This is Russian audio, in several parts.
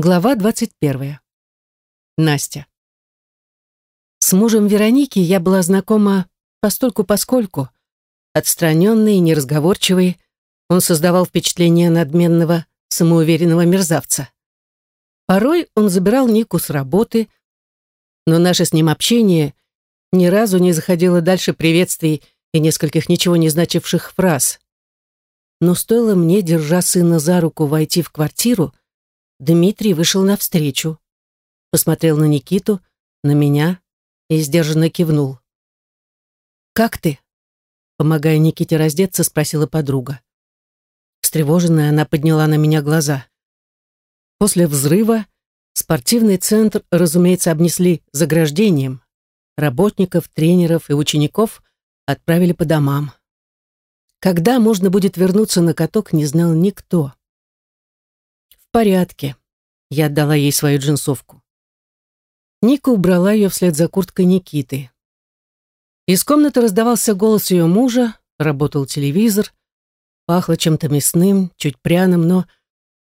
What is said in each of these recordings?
Глава 21. Настя. С мужем Вероники я была знакома постольку-поскольку. Отстраненный и неразговорчивый, он создавал впечатление надменного, самоуверенного мерзавца. Порой он забирал Нику с работы, но наше с ним общение ни разу не заходило дальше приветствий и нескольких ничего не значивших фраз. Но стоило мне, держа сына за руку, войти в квартиру, Дмитрий вышел навстречу, посмотрел на Никиту, на меня и сдержанно кивнул. «Как ты?» Помогая Никите раздеться, спросила подруга. Встревоженная, она подняла на меня глаза. После взрыва спортивный центр, разумеется, обнесли заграждением. Работников, тренеров и учеников отправили по домам. Когда можно будет вернуться на каток, не знал никто порядке». Я отдала ей свою джинсовку. Ника убрала ее вслед за курткой Никиты. Из комнаты раздавался голос ее мужа, работал телевизор, пахло чем-то мясным, чуть пряным, но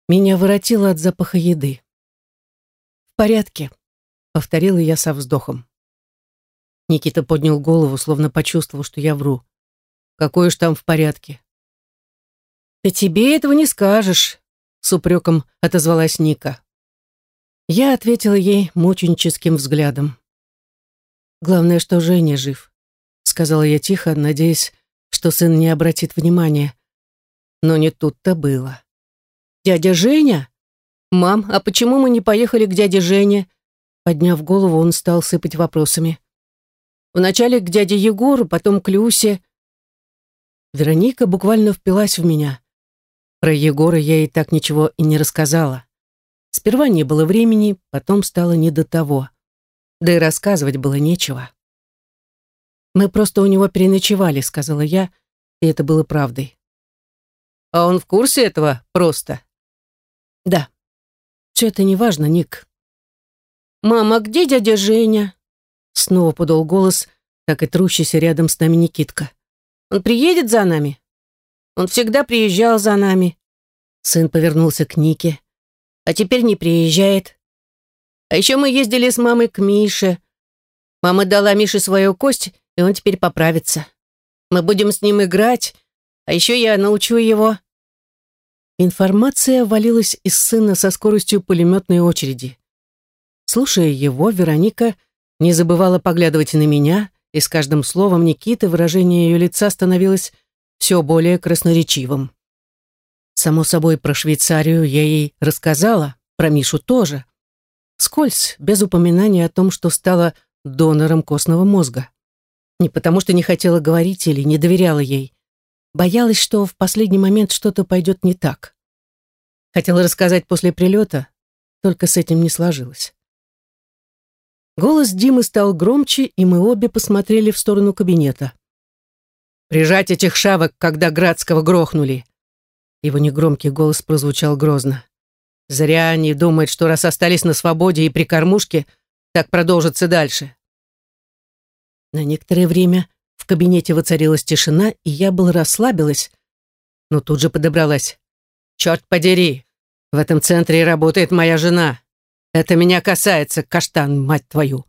меня воротило от запаха еды. «В порядке», — повторила я со вздохом. Никита поднял голову, словно почувствовал, что я вру. «Какой уж там в порядке?» «Да тебе этого не скажешь», с упреком отозвалась Ника. Я ответила ей мученическим взглядом. «Главное, что Женя жив», — сказала я тихо, надеясь, что сын не обратит внимания. Но не тут-то было. «Дядя Женя? Мам, а почему мы не поехали к дяде Жене?» Подняв голову, он стал сыпать вопросами. «Вначале к дяде Егору, потом к Люсе». Вероника буквально впилась в меня. Про Егора я ей так ничего и не рассказала. Сперва не было времени, потом стало не до того. Да и рассказывать было нечего. «Мы просто у него переночевали», — сказала я, и это было правдой. «А он в курсе этого просто?» «Да. Все это не важно, Ник». «Мама, где дядя Женя?» Снова подал голос, так и трущийся рядом с нами Никитка. «Он приедет за нами?» Он всегда приезжал за нами. Сын повернулся к Нике. А теперь не приезжает. А еще мы ездили с мамой к Мише. Мама дала Мише свою кость, и он теперь поправится. Мы будем с ним играть, а еще я научу его. Информация валилась из сына со скоростью пулеметной очереди. Слушая его, Вероника не забывала поглядывать на меня, и с каждым словом Никиты выражение ее лица становилось все более красноречивым. Само собой, про Швейцарию я ей рассказала, про Мишу тоже. Скользь, без упоминания о том, что стала донором костного мозга. Не потому что не хотела говорить или не доверяла ей. Боялась, что в последний момент что-то пойдет не так. Хотела рассказать после прилета, только с этим не сложилось. Голос Димы стал громче, и мы обе посмотрели в сторону кабинета. Прижать этих шавок, когда Градского грохнули!» Его негромкий голос прозвучал грозно. «Зря они думают, что раз остались на свободе и при кормушке, так продолжится дальше». На некоторое время в кабинете воцарилась тишина, и я была расслабилась, но тут же подобралась. «Черт подери! В этом центре работает моя жена. Это меня касается, каштан, мать твою!»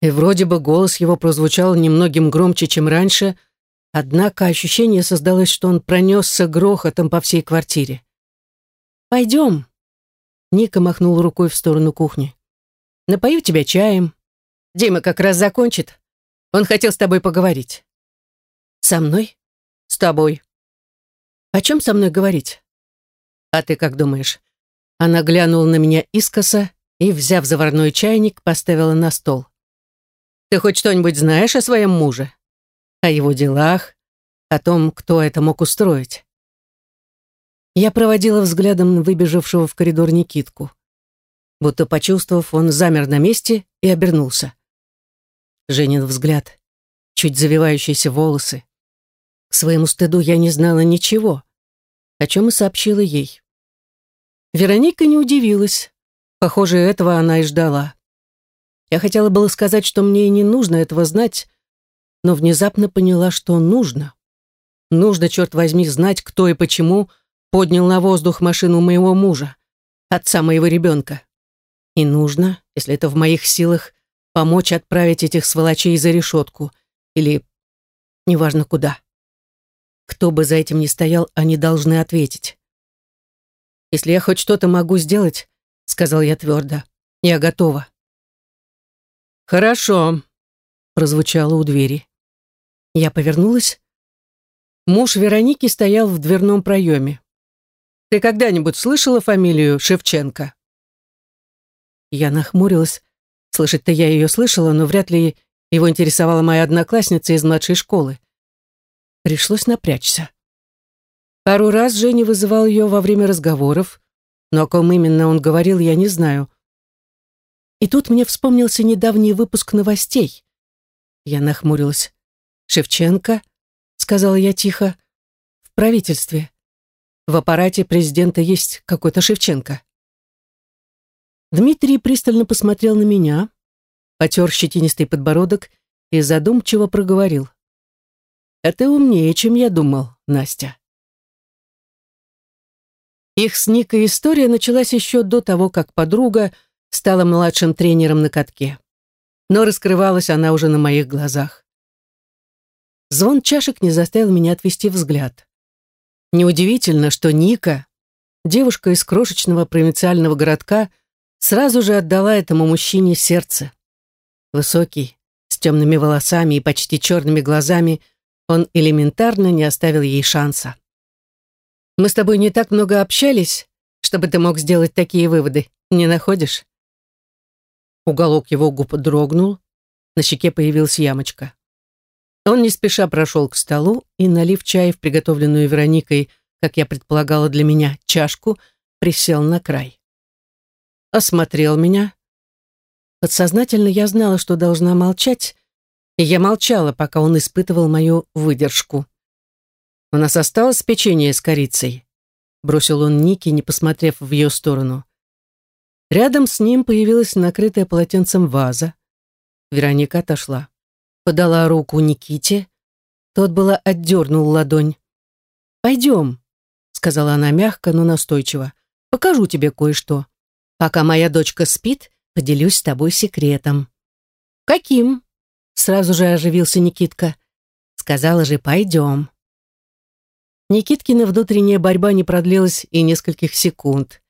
И вроде бы голос его прозвучал немногим громче, чем раньше, Однако ощущение создалось, что он пронесся грохотом по всей квартире. «Пойдем», — Ника махнул рукой в сторону кухни. «Напою тебя чаем. Дима как раз закончит. Он хотел с тобой поговорить». «Со мной?» «С тобой». «О чем со мной говорить?» «А ты как думаешь?» Она глянула на меня искоса и, взяв заварной чайник, поставила на стол. «Ты хоть что-нибудь знаешь о своем муже?» О его делах, о том, кто это мог устроить. Я проводила взглядом выбежавшего в коридор Никитку. Будто почувствовав, он замер на месте и обернулся. Женин взгляд, чуть завивающиеся волосы. К своему стыду я не знала ничего, о чем и сообщила ей. Вероника не удивилась. Похоже, этого она и ждала. Я хотела было сказать, что мне и не нужно этого знать, но внезапно поняла, что нужно. Нужно, черт возьми, знать, кто и почему поднял на воздух машину моего мужа. отца моего ребенка. И нужно, если это в моих силах, помочь отправить этих сволочей за решетку или неважно куда. Кто бы за этим ни стоял, они должны ответить. «Если я хоть что-то могу сделать», — сказал я твердо, — «я готова». «Хорошо», — прозвучало у двери. Я повернулась. Муж Вероники стоял в дверном проеме. «Ты когда-нибудь слышала фамилию Шевченко?» Я нахмурилась. Слышать-то я ее слышала, но вряд ли его интересовала моя одноклассница из младшей школы. Пришлось напрячься. Пару раз Женя вызывал ее во время разговоров, но о ком именно он говорил, я не знаю. И тут мне вспомнился недавний выпуск новостей. Я нахмурилась. «Шевченко?» — сказала я тихо. «В правительстве. В аппарате президента есть какой-то Шевченко». Дмитрий пристально посмотрел на меня, потер щетинистый подбородок и задумчиво проговорил. Это умнее, чем я думал, Настя. Их с Никой история началась еще до того, как подруга стала младшим тренером на катке. Но раскрывалась она уже на моих глазах. Звон чашек не заставил меня отвести взгляд. Неудивительно, что Ника, девушка из крошечного провинциального городка, сразу же отдала этому мужчине сердце. Высокий, с темными волосами и почти черными глазами – он элементарно не оставил ей шанса. «Мы с тобой не так много общались, чтобы ты мог сделать такие выводы, не находишь?» Уголок его губ дрогнул, на щеке появилась ямочка. Он не спеша прошел к столу и, налив чай в приготовленную Вероникой, как я предполагала для меня, чашку, присел на край. Осмотрел меня. Подсознательно я знала, что должна молчать, и я молчала, пока он испытывал мою выдержку. «У нас осталось печенье с корицей», — бросил он Ники, не посмотрев в ее сторону. Рядом с ним появилась накрытая полотенцем ваза. Вероника отошла. Подала руку Никите. Тот было отдернул ладонь. «Пойдем», — сказала она мягко, но настойчиво. «Покажу тебе кое-что. Пока моя дочка спит, поделюсь с тобой секретом». «Каким?» Сразу же оживился Никитка. Сказала же, пойдем. Никиткина внутренняя борьба не продлилась и нескольких секунд.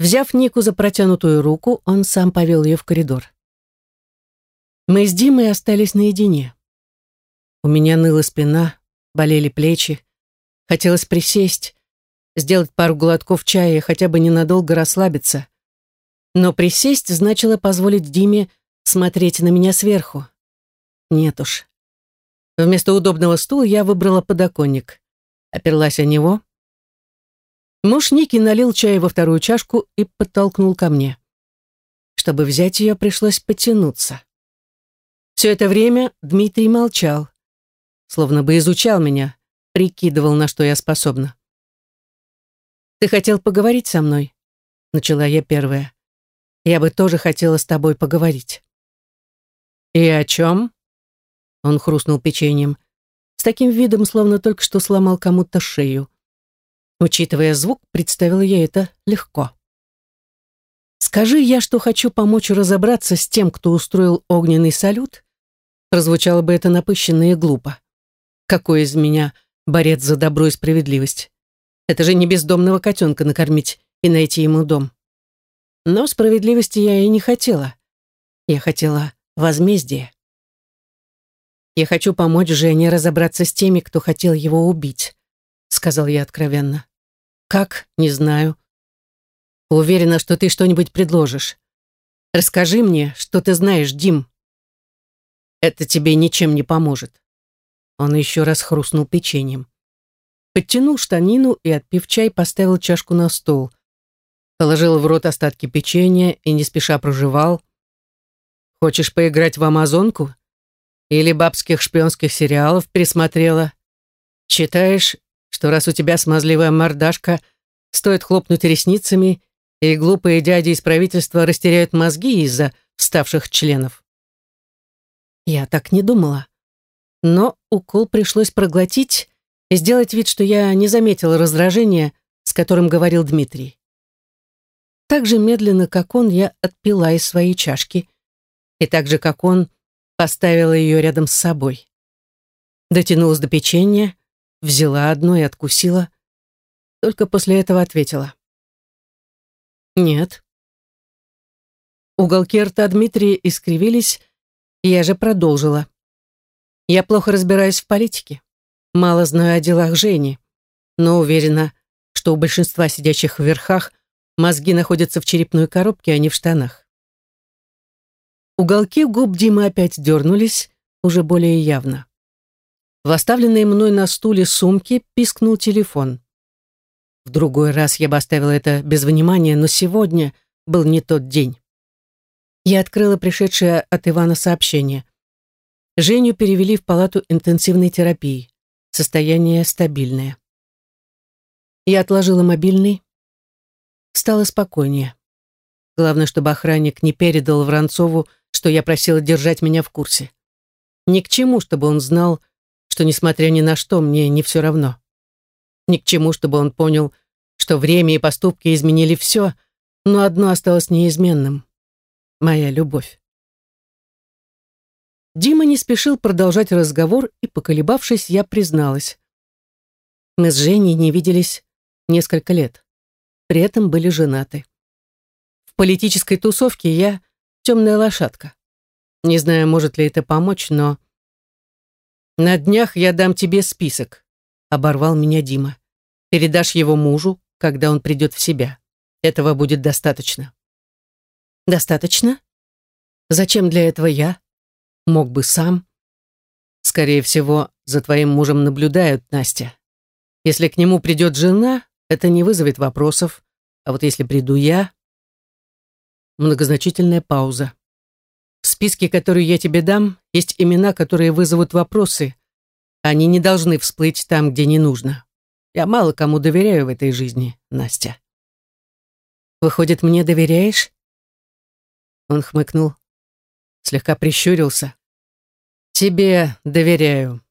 Взяв Нику за протянутую руку, он сам повел ее в коридор. Мы с Димой остались наедине. У меня ныла спина, болели плечи. Хотелось присесть, сделать пару глотков чая и хотя бы ненадолго расслабиться. Но присесть значило позволить Диме смотреть на меня сверху. Нет уж. Вместо удобного стула я выбрала подоконник. Оперлась о него. Муж Ники налил чая во вторую чашку и подтолкнул ко мне. Чтобы взять ее, пришлось потянуться. Все это время Дмитрий молчал, словно бы изучал меня, прикидывал, на что я способна. «Ты хотел поговорить со мной?» Начала я первая. «Я бы тоже хотела с тобой поговорить». «И о чем?» Он хрустнул печеньем. С таким видом, словно только что сломал кому-то шею. Учитывая звук, представила я это легко. «Скажи я, что хочу помочь разобраться с тем, кто устроил огненный салют?» Прозвучало бы это напыщенно и глупо. Какой из меня борец за добро и справедливость? Это же не бездомного котенка накормить и найти ему дом. Но справедливости я и не хотела. Я хотела возмездия. «Я хочу помочь Жене разобраться с теми, кто хотел его убить», — сказал я откровенно. «Как? Не знаю. Уверена, что ты что-нибудь предложишь. Расскажи мне, что ты знаешь, Дим. Это тебе ничем не поможет». Он еще раз хрустнул печеньем. Подтянул штанину и, отпив чай, поставил чашку на стол. Положил в рот остатки печенья и не спеша проживал. «Хочешь поиграть в амазонку?» Или бабских шпионских сериалов пересмотрела? Считаешь, что раз у тебя смазливая мордашка, стоит хлопнуть ресницами, и глупые дяди из правительства растеряют мозги из-за вставших членов? Я так не думала. Но укол пришлось проглотить и сделать вид, что я не заметила раздражения, с которым говорил Дмитрий. Так же медленно, как он, я отпила из своей чашки. И так же, как он, поставила ее рядом с собой. Дотянулась до печенья, взяла одно и откусила. Только после этого ответила. «Нет». Уголки рта Дмитрия искривились, я же продолжила. «Я плохо разбираюсь в политике, мало знаю о делах Жени, но уверена, что у большинства сидящих в верхах мозги находятся в черепной коробке, а не в штанах». Уголки губ Димы опять дернулись, уже более явно. В оставленной мной на стуле сумке пискнул телефон. В другой раз я бы оставила это без внимания, но сегодня был не тот день. Я открыла пришедшее от Ивана сообщение. Женю перевели в палату интенсивной терапии. Состояние стабильное. Я отложила мобильный. Стало спокойнее. Главное, чтобы охранник не передал Воронцову, что я просила держать меня в курсе. Ни к чему, чтобы он знал, что, несмотря ни на что, мне не все равно. Ни к чему, чтобы он понял, что время и поступки изменили все, но одно осталось неизменным моя любовь. Дима не спешил продолжать разговор, и, поколебавшись, я призналась. Мы с Женей не виделись несколько лет. При этом были женаты. В политической тусовке я темная лошадка. Не знаю, может ли это помочь, но... «На днях я дам тебе список», — оборвал меня Дима. «Передашь его мужу, когда он придет в себя. Этого будет достаточно». Достаточно? Зачем для этого я? Мог бы сам. Скорее всего, за твоим мужем наблюдают, Настя. Если к нему придет жена, это не вызовет вопросов. А вот если приду я... Многозначительная пауза. В списке, который я тебе дам, есть имена, которые вызовут вопросы. Они не должны всплыть там, где не нужно. Я мало кому доверяю в этой жизни, Настя. Выходит, мне доверяешь? Он хмыкнул, слегка прищурился. «Тебе доверяю.